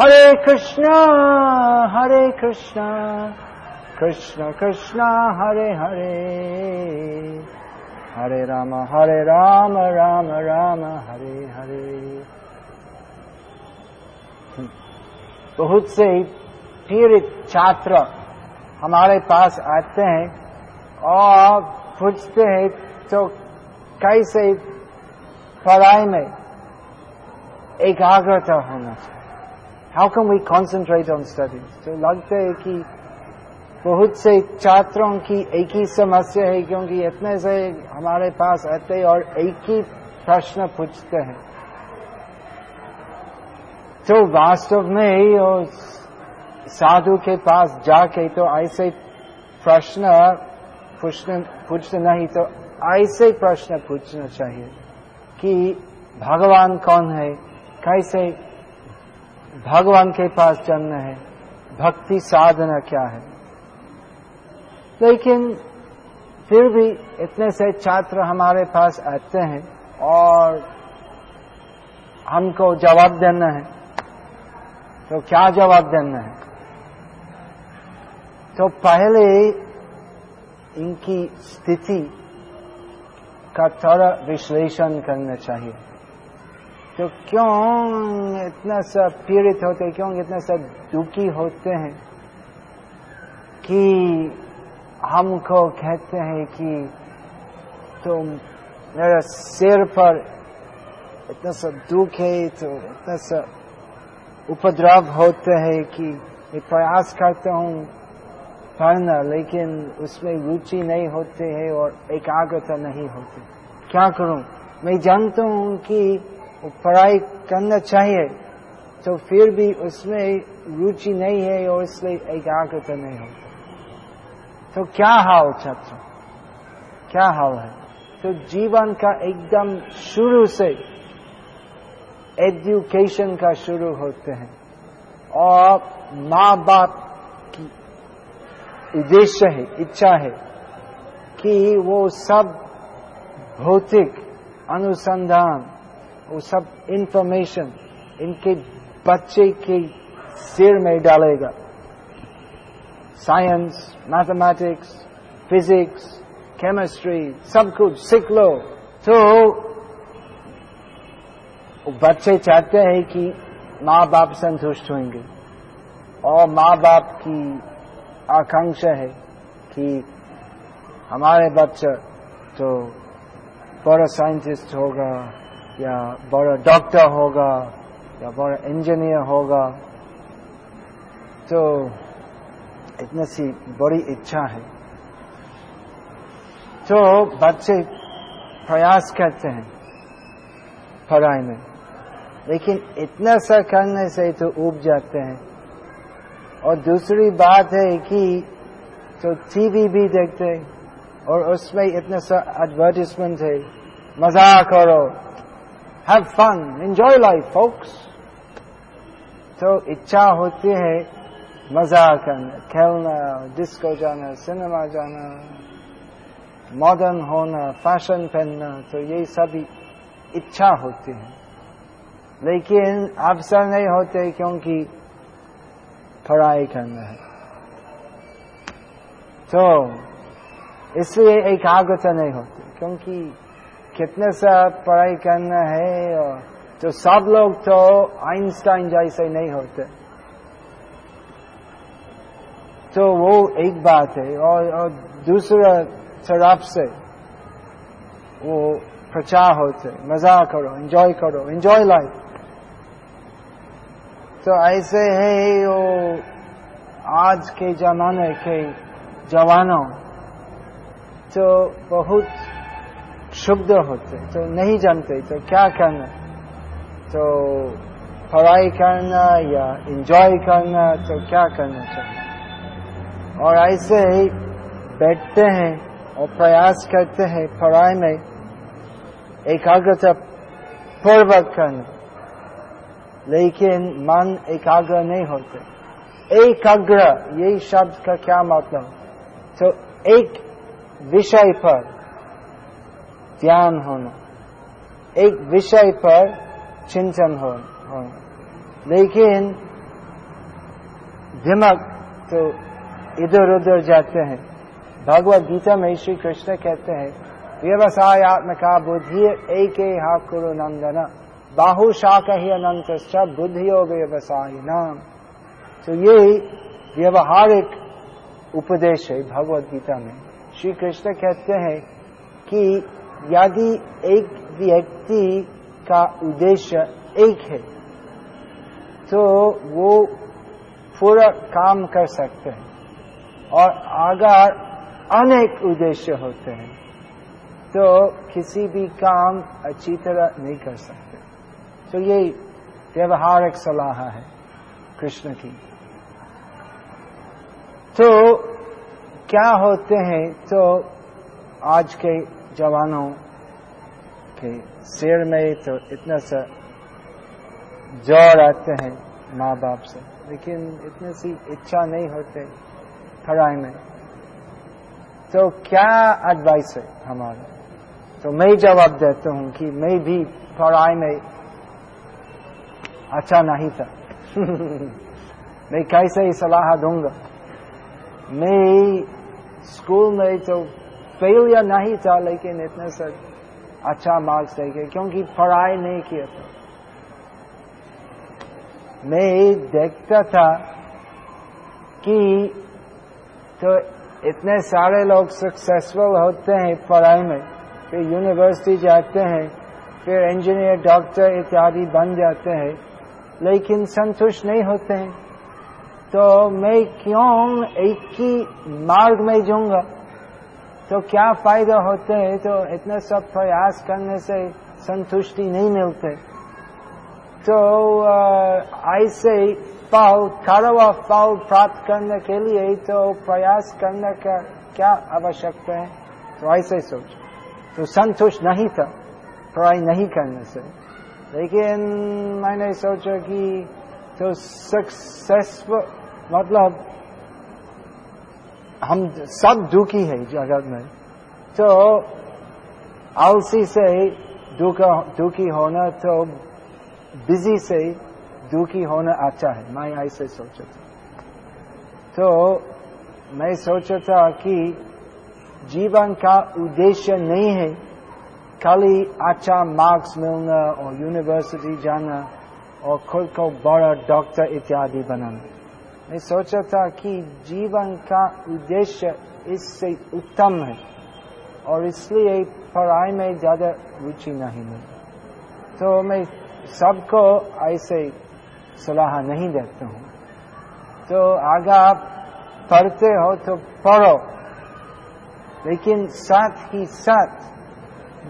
हरे कृष्णा हरे कृष्णा, कृष्ण, कृष्णा, हरे हरे। हरे राम हरे राम राम राम, हरे हरे। बहुत से पीड़ित छात्र हमारे पास आते हैं और पूछते हैं तो कैसे पढ़ाई में एकाग्रता होना चाहिए? How can we concentrate on studies तो लगता है कि बहुत से छात्रों की एक ही समस्या है, क्योंकि इतने से हमारे पास आते और एक ही प्रश्न पूछते हैं। तो वास्तव में और साधु के पास जाके तो ऐसे प्रश्न पूछने, पूछते नहीं तो ऐसे प्रश्न पूछना चाहिए कि भगवान कौन है? कैसे भगवान के पास जन्म है, भक्ति साधना क्या है? लेकिन फिर भी इतने से छात्र हमारे पास आते हैं और हमको जवाब देना है। तो क्या जवाब देना है? तो पहले इनकी स्थिति का थोड़ा विश्लेषण करना चाहिए। तो क्यों इतना सा पीड़ित होते क्यों इतना सा दुखी होते हैं? कि हमको कहते हैं कि तुम मेरा सिर पर इतना सा दुख है तो इतना सा उपद्रव होते हैं कि मैं प्रयास करता हूँ पढ़ना लेकिन उसमें रुचि नहीं होती है और एकाग्रता नहीं होती। क्या करूँ? मैं जानता हूँ कि पढ़ाई करना चाहिए तो फिर भी उसमें रुचि नहीं है और इसलिए एकाग्रता नहीं होती तो क्या हाल छात्र? क्या हाल है? तो जीवन का एकदम शुरू से एजुकेशन का शुरू होते हैं। और माँ बाप की उद्देश्य है, इच्छा है कि वो सब भौतिक अनुसंधान वो सब इंफॉर्मेशन इनके बच्चे के सिर में डालेगा। साइंस मैथमेटिक्स फिजिक्स केमिस्ट्री सब कुछ सीख लो। तो बच्चे चाहते हैं कि माँ बाप संतुष्ट होंगे। और माँ बाप की आकांक्षा है कि हमारे बच्चा तो बड़ा साइंटिस्ट होगा। या बड़ा डॉक्टर होगा, या बड़ा इंजीनियर होगा तो इतनी सी बड़ी इच्छा है। तो बच्चे प्रयास करते हैं पढ़ाई में, लेकिन इतना सा करने से तो उब जाते हैं। और दूसरी बात है कि तो टीवी भी देखते और उसमें इतना सा एडवर्टिजमेंट है, मज़ाक करो। Have fun enjoy life folks तो इच्छा होती है मज़ा करना, खेलना डिस्को जाना सिनेमा जाना मॉडर्न होना फ़ैशन पहनना तो ये सभी इच्छा होती है। लेकिन अवसर नहीं होते क्योंकि पढ़ाई करना है। तो इसलिए एकाग्रता नहीं होती, क्योंकि कितने सा पढ़ाई करना है और तो सब लोग तो आइंस्टाइन जैसे नहीं होते। तो वो एक बात है और, और दूसरा तरफ़ से वो प्रचार होते मज़ा करो एंजॉय करो एंजॉय लाइफ तो ऐसे है वो आज के जमाने के जवानों। तो बहुत शुद्ध होते तो नहीं जानते तो क्या करना? तो पढ़ाई करना या एंजॉय करना तो क्या करना चाहिए? और ऐसे ही बैठते हैं और प्रयास करते हैं पढ़ाई में एकाग्रता पूर्वक करना। लेकिन मन एकाग्र नहीं होते। एकाग्र, यही शब्द का क्या मतलब? तो एक विषय पर ध्यान होना। एक विषय पर चिंतन होना। लेकिन दिमक तो इधर उधर जाते हैं। भगवत गीता में श्री कृष्ण कहते हैं व्यवसायत्मका बुद्धि एक हा कुरु नंदन। बाहु शाख ही अनंत बुद्धियो व्यवसाय नाम तो ये व्यवहारिक उपदेश है भगवत गीता में। श्री कृष्ण कहते हैं कि यदि एक व्यक्ति का उद्देश्य एक है तो वो पूरा काम कर सकते हैं और अगर अनेक उद्देश्य होते हैं तो किसी भी काम अच्छी तरह नहीं कर सकते। तो ये व्यवहारिक सलाह है कृष्ण की। तो क्या होते हैं तो आज के जवानों के सिर में तो इतना सा ज़ोर आते हैं माँ बाप से। लेकिन इतनी सी इच्छा नहीं होते पढ़ाई में। तो क्या एडवाइस है हमारा? तो मैं जवाब देता हूँ कि मैं भी पढ़ाई में अच्छा नहीं था। मैं कैसे ही सलाह दूँगा? मैं स्कूल में तो फेल या नहीं था, लेकिन इतने से अच्छा मार्क्स लेके क्योंकि पढ़ाई नहीं किया था। मैं देखता था कि तो इतने सारे लोग सक्सेसफुल होते हैं पढ़ाई में, फिर यूनिवर्सिटी जाते हैं, फिर इंजीनियर डॉक्टर इत्यादि बन जाते हैं, लेकिन संतुष्ट नहीं होते हैं। तो मैं क्यों एक ही मार्ग में जाऊँगा? तो क्या फ़ायदा होते हैं? तो इतने सब प्रयास करने से संतुष्टि नहीं मिलते। तो ऐसे फल करवा पाव प्राप्त करने के लिए तो प्रयास करने का क्या आवश्यकता है? तो ऐसे सोच। तो संतुष्ट नहीं था पढ़ाई नहीं करने से। लेकिन मैंने सोचा कि तो सक्सेसफुल मतलब हम सब दुखी है जगत में। तो आलसी से दुखी होना तो बिज़ी से दुखी होना अच्छा है। मैं ऐसे सोचा था। तो मैं सोचा था कि जीवन का उद्देश्य नहीं है खाली अच्छा मार्क्स मिलना और यूनिवर्सिटी जाना और खुद को बड़ा डॉक्टर इत्यादि बनाना। मैं सोचा था कि जीवन का उद्देश्य इससे उत्तम है, और इसलिए पढ़ाई में ज़्यादा रुचि नहीं है। तो मैं सबको ऐसे सलाह नहीं देता हूँ। तो अगर आप पढ़ते हो तो पढ़ो, लेकिन साथ ही साथ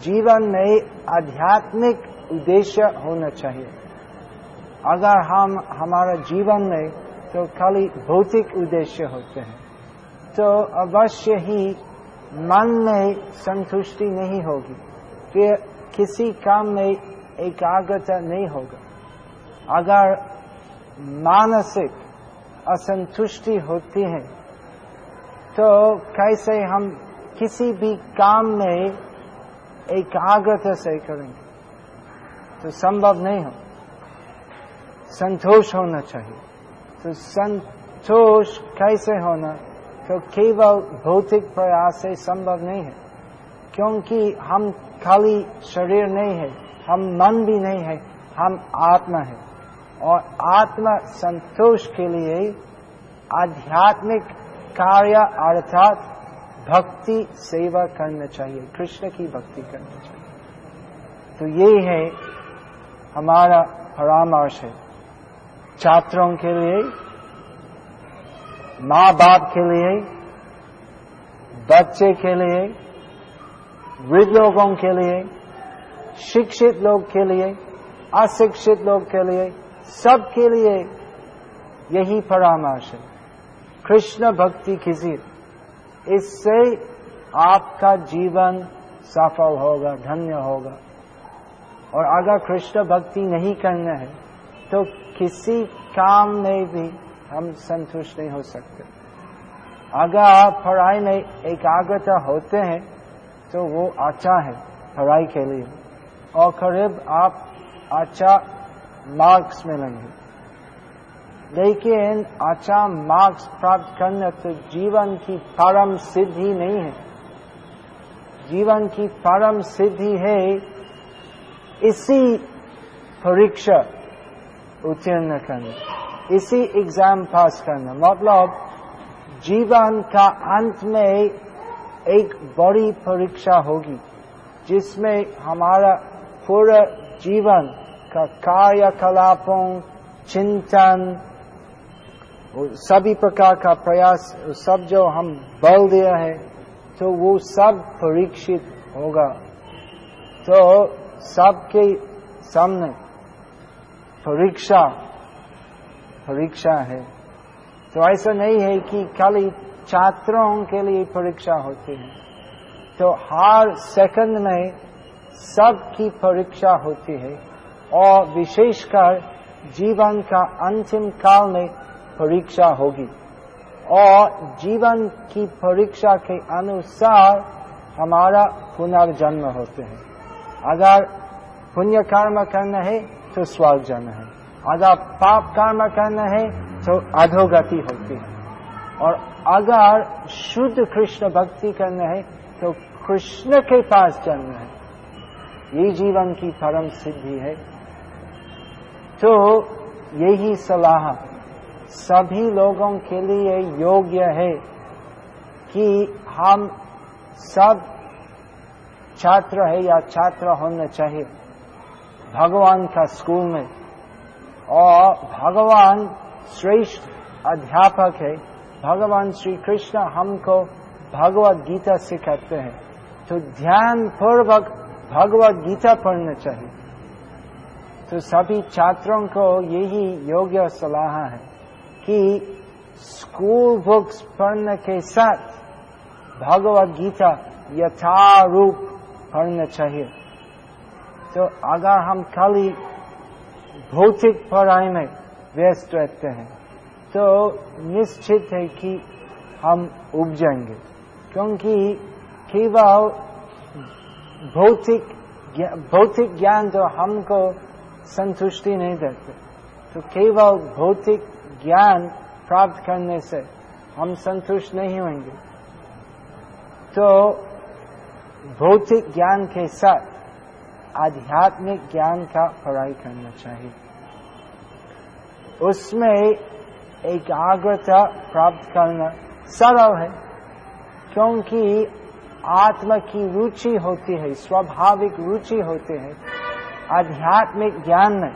जीवन में आध्यात्मिक उद्देश्य होना चाहिए। अगर हम, हमारा जीवन में तो खाली भौतिक उद्देश्य होते हैं। तो अवश्य ही मन में संतुष्टि नहीं होगी फिर किसी काम में एकाग्रता नहीं होगा। अगर मानसिक असंतुष्टि होती है तो कैसे हम किसी भी काम में एकाग्रता से करेंगे? तो संभव नहीं हो। संतोष होना चाहिए। तो संतोष कैसे होना तो केवल भौतिक प्रयास से संभव नहीं है क्योंकि हम खाली शरीर नहीं है हम मन भी नहीं है हम आत्मा है और आत्मा संतोष के लिए आध्यात्मिक कार्य अर्थात भक्ति सेवा करना चाहिए कृष्ण की भक्ति करना चाहिए तो ये है हमारा परामर्श है छात्रों के लिए माँ बाप के लिए, बच्चे के लिए वृद्ध लोगों के लिए, शिक्षित लोग के लिए, अशिक्षित लोग के लिए सबके लिए यही परामर्श है। कृष्ण भक्ति किसी इससे आपका जीवन सफल होगा, धन्य होगा। और अगर कृष्ण भक्ति नहीं करना है तो किसी काम में भी हम संतुष्ट नहीं हो सकते। अगर आप पढ़ाई में एकाग्रता होते हैं तो वो अच्छा है पढ़ाई के लिए। और करीब आप अच्छा मार्क्स मिलेंगे। लेकिन अच्छा मार्क्स प्राप्त करना तो जीवन की परम सिद्धि नहीं है। जीवन की परम सिद्धि है इसी परीक्षा उत्तीर्ण करना। इसी एग्ज़ाम पास करना। मतलब जीवन का अंत में एक बड़ी परीक्षा होगी, जिसमें हमारा पूरा जीवन का कार्यकलापों, चिंतन सभी प्रकार का प्रयास सब जो हम बल दिया है तो वो सब परीक्षित होगा। तो सबके सामने परीक्षा परीक्षा है। तो ऐसा नहीं है कि खाली छात्रों के लिए परीक्षा होती है। तो हर सेकंड में सबकी परीक्षा होती है और विशेषकर जीवन का अंतिम काल में परीक्षा होगी। और जीवन की परीक्षा के अनुसार हमारा पुनर्जन्म होते हैं। अगर पुण्य कर्म करना है तो स्वर्ग जाना है। अगर पाप कर्म करना है तो अधोगति होती है। और अगर शुद्ध कृष्ण भक्ति करना है तो कृष्ण के पास जाना है। ये जीवन की परम सिद्धि है। तो यही सलाह सभी लोगों के लिए योग्य है कि हम सब छात्र है या छात्र होना चाहिए। भगवान का स्कूल में। और भगवान श्रेष्ठ अध्यापक है। भगवान श्री कृष्ण हमको भगवत गीता सिखाते हैं। तो ध्यान पूर्वक भगवत गीता पढ़ना चाहिए। तो सभी छात्रों को यही योग्य सलाह है कि स्कूल बुक्स पढ़ने के साथ भगवत गीता यथारूप पढ़ना चाहिए। तो अगर हम खाली भौतिक पढ़ाई में व्यस्त रहते हैं तो निश्चित है कि हम उग जाएँगे क्योंकि केवल भौतिक भौतिक ज्ञान तो हमको संतुष्टि नहीं देते। तो केवल भौतिक ज्ञान प्राप्त करने से हम संतुष्ट नहीं होंगे। तो भौतिक ज्ञान के साथ आध्यात्मिक ज्ञान का पढ़ाई करना चाहिए। उसमें एकाग्रता प्राप्त करना सरल है, क्योंकि आत्मा की रुचि होती है, स्वाभाविक रुचि होती है आध्यात्मिक ज्ञान में।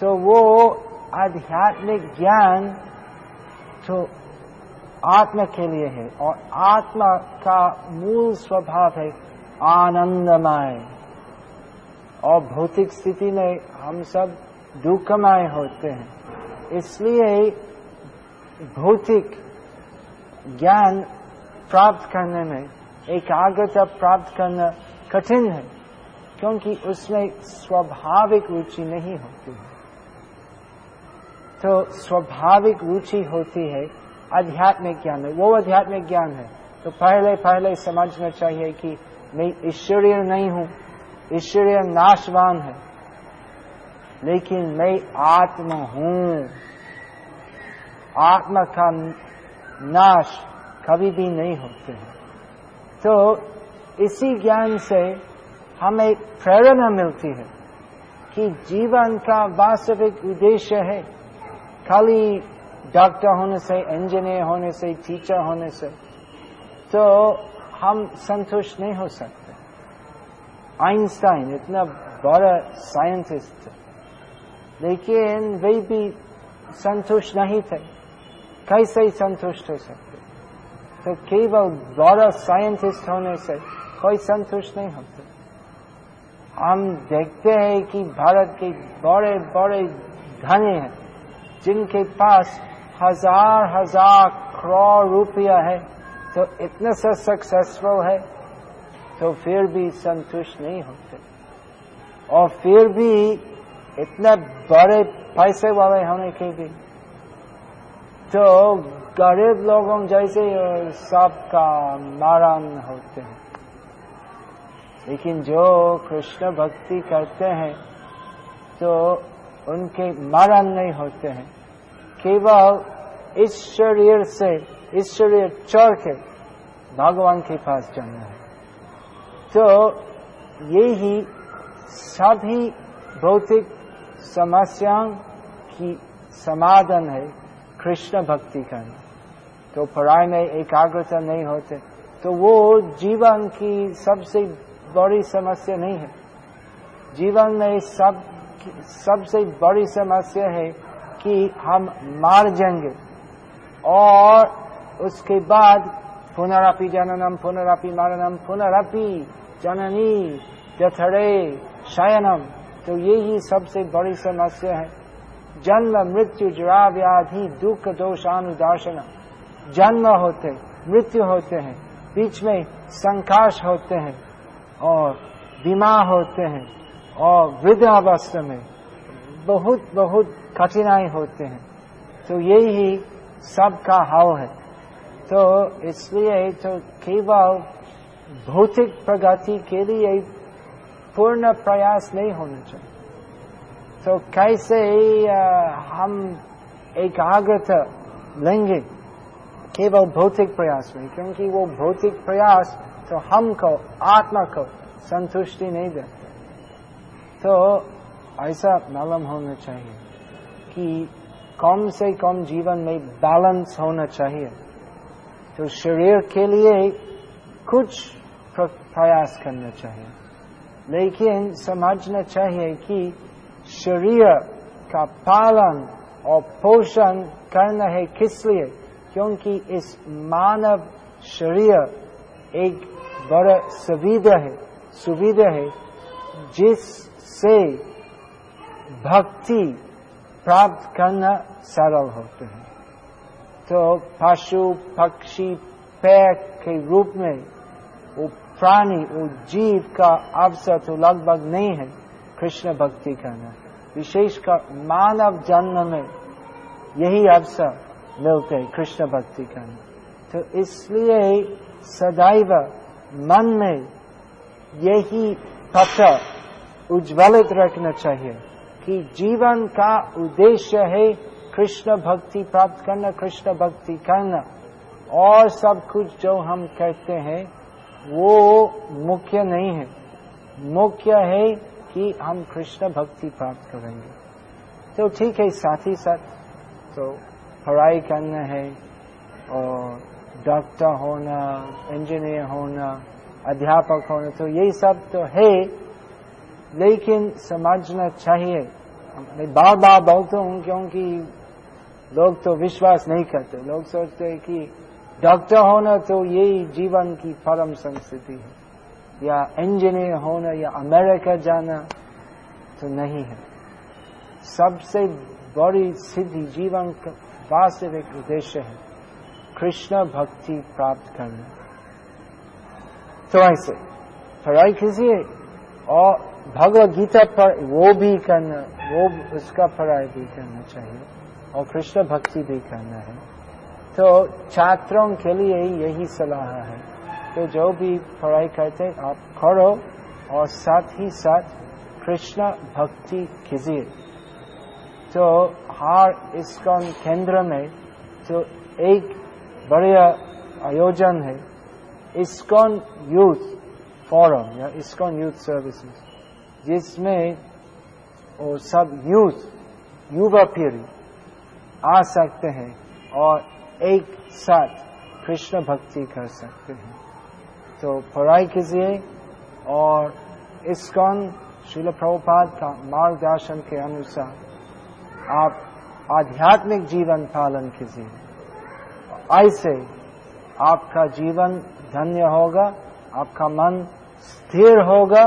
तो वो आध्यात्मिक ज्ञान तो आत्मा के लिए है और आत्मा का मूल स्वभाव है आनंदमय। और भौतिक स्थिति में हम सब दुखमय होते हैं। इसलिए भौतिक ज्ञान प्राप्त करने में, एकाग्रता प्राप्त करना कठिन है, क्योंकि उसमें स्वाभाविक रुचि नहीं होती है। तो स्वाभाविक रुचि होती है आध्यात्मिक ज्ञान में। वो आध्यात्मिक ज्ञान है। तो पहले पहले समझना चाहिए कि मैं ईश्वरीय नहीं हूँ। ईश्वरीय नाशवान है। लेकिन मैं आत्मा हूँ। आत्मा का नाश कभी भी नहीं होते हैं। तो इसी ज्ञान से हमें प्रेरणा मिलती है कि जीवन का वास्तविक उद्देश्य है। खाली डॉक्टर होने से, इंजीनियर होने से, टीचर होने से तो हम संतुष्ट नहीं हो सकते। आइंस्टाइन इतना बड़ा साइंटिस्ट थे। लेकिन वे भी संतुष्ट नहीं थे। कैसे संतुष्ट हो सकते? तो केवल बड़ा साइंटिस्ट होने से कोई संतुष्ट नहीं होते। हम देखते हैं कि भारत के बड़े बड़े धनी हैं, जिनके पास हज़ार हज़ार करोड़ रुपया है तो इतने से सक्सेसफुल है। तो फिर भी संतुष्ट नहीं होते। और फिर भी इतने बड़े पैसे वाले होने के भी तो गरीब लोगों जैसे सबका मरण होते हैं। लेकिन जो कृष्ण भक्ति करते हैं तो उनके मरण नहीं होते हैं। केवल इस शरीर से इस शरीर चढ़ के भगवान के पास जाना है। तो यही सभी भौतिक समस्याओं की समाधान है कृष्ण भक्ति करना तो पढ़ाई में एकाग्रता नहीं होते तो वो जीवन की सबसे बड़ी समस्या नहीं है। जीवन में सब सबसे बड़ी समस्या है कि हम मार जाएँगे और उसके बाद पुनरापि जननम पुनरापि मरणम, पुनरापि जननी जथड़े शयनम। तो यही सबसे बड़ी समस्या है। जन्म, मृत्यु जरा व्याधि दुख दोषानुदार्शन जन्म होते, मृत्यु होते हैं। बीच में संकाश होते हैं और बीमार होते हैं और वृद्धावस्था में बहुत बहुत कठिनाई होते हैं। तो यही सबका हाव है। तो इसलिए तो केवल भौतिक प्रगति के लिए पूर्ण प्रयास नहीं होना चाहिए। तो कैसे हम एक एकाग्रता लेंगे केवल भौतिक प्रयास में क्योंकि वो भौतिक प्रयास तो हमको आत्मा को संतुष्टि नहीं देते। तो ऐसा मालूम होना चाहिए कि कम से कम जीवन में बैलेंस होना चाहिए। तो शरीर के लिए कुछ प्रयास करना चाहिए। लेकिन समझना चाहिए कि शरीर का पालन और पोषण करना है किस लिए? क्योंकि इस मानव शरीर एक बड़ा सुविधा है सुविधा है, जिससे भक्ति प्राप्त करना सरल होते हैं। तो पशु, पक्षी पैर के रूप में प्राणी वो जीव का अवसर तो लगभग नहीं है, कृष्ण भक्ति करना विशेषकर मानव जन्म में यही अवसर मिलते हैं, कृष्ण भक्ति करना तो इसलिए सदैव मन में यही पत्र उज्ज्वलित रखना चाहिए कि जीवन का उद्देश्य है कृष्ण भक्ति प्राप्त करना, कृष्ण भक्ति करना। और सब कुछ जो हम कहते हैं वो मुख्य नहीं है। मुख्य है कि हम कृष्ण भक्ति प्राप्त करेंगे। तो ठीक है, साथ ही साथ तो पढ़ाई करना है और डॉक्टर होना, इंजीनियर होना, अध्यापक होना तो यही सब तो है, लेकिन समझना चाहिए। मैं बार बार बोलता हूँ क्योंकि लोग तो विश्वास नहीं करते। लोग सोचते हैं कि डॉक्टर होना तो यही जीवन की परम संस्कृति है। या इंजीनियर होना या अमेरिका जाना तो नहीं है। सबसे बड़ी सिद्धि जीवन का वास्तविक उद्देश्य है कृष्ण भक्ति प्राप्त करना। तो ऐसे पढ़ाई कीजिए और भगवत गीता पर वो भी करना, वो उसका पढ़ाई भी करना चाहिए और कृष्ण भक्ति भी करना है। तो छात्रों के लिए यही सलाह है तो जो भी पढ़ाई करते आप करो और साथ ही साथ कृष्ण भक्ति कीजिए। तो हर इसकॉन केंद्र में जो एक बढ़िया आयोजन है, इसकॉन यूथ फोरम या इसकॉन यूथ सर्विसेज़, जिसमें वो सब यूथ, युवा पीढ़ी आ सकते हैं और एक साथ कृष्ण भक्ति कर सकते हैं। तो पढ़ाई कीजिए और इसकॉन शिल प्रभुपाद का मार्गदर्शन के अनुसार आप आध्यात्मिक जीवन पालन कीजिए। ऐसे आपका जीवन धन्य होगा, आपका मन स्थिर होगा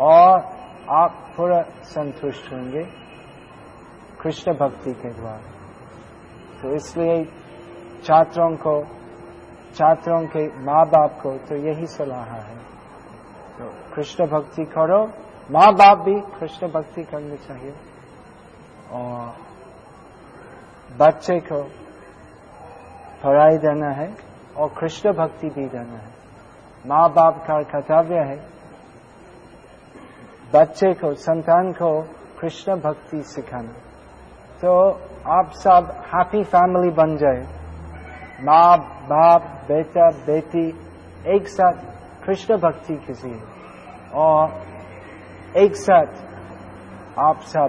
और आप पूरा संतुष्ट होंगे। कृष्ण भक्ति के द्वारा। तो इसलिए छात्रों को, छात्रों के माँ बाप को तो यही सलाह है। तो कृष्ण भक्ति करो माँ बाप भी कृष्ण भक्ति करनी चाहिए। और बच्चे को पढ़ाई देना है और कृष्ण भक्ति भी देना है। माँ बाप का कर्तव्य है बच्चे को, संतान को कृष्ण भक्ति सिखाना। तो आप सब हैप्पी फैमिली बन जाए। माँ, बाप, बेटा, बेटी, एक साथ कृष्ण भक्ति किसी और एक साथ आप सब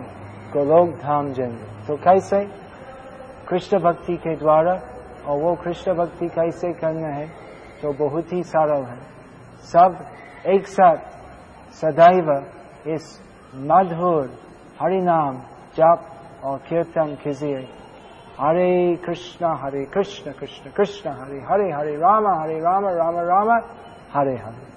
गोलोक धाम जाएँगे। तो कैसे? कृष्ण भक्ति के द्वारा और वो कृष्ण भक्ति कैसे करना है? तो बहुत ही सरल है। सब एक साथ सदैव इस मधुर हरिनाम जाप और कीर्तन कीजिए। हरे कृष्णा, हरे कृष्ण कृष्ण कृष्ण, हरे हरे हरे, राम हरे, राम राम राम, हरे हरे।